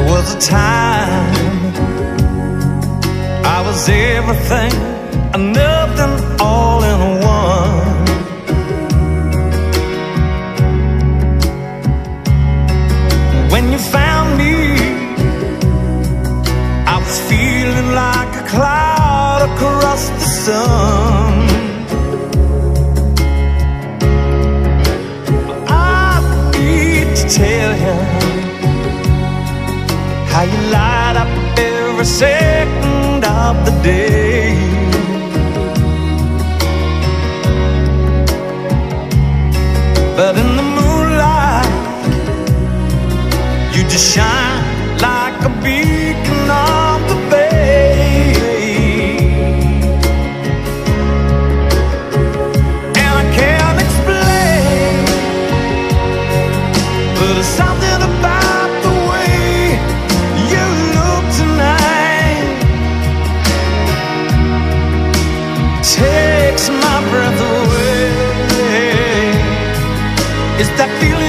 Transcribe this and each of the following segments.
There was a time I was everything and nothing all in one. When you found me, I was feeling like a cloud across the sun. I need to tell you. How you light up every second of the day But in the moonlight You just shine like a beam. Está aquí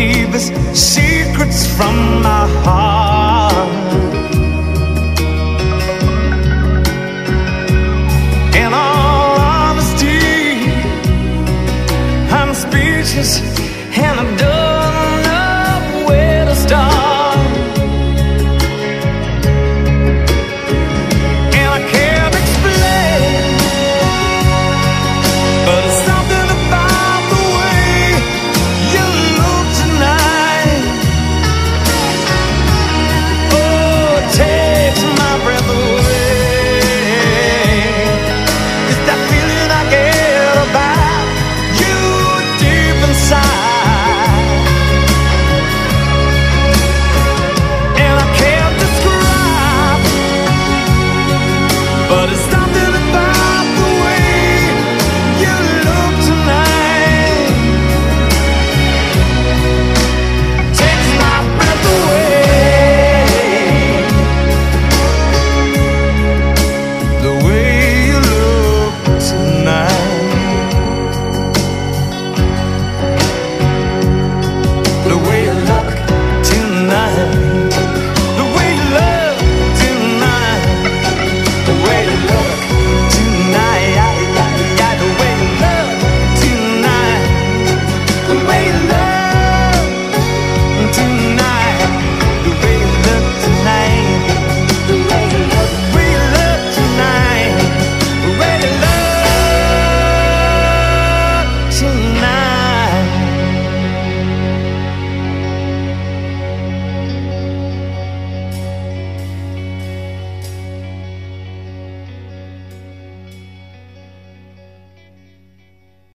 deepest secrets from my heart. In all honesty I'm speechless and I don't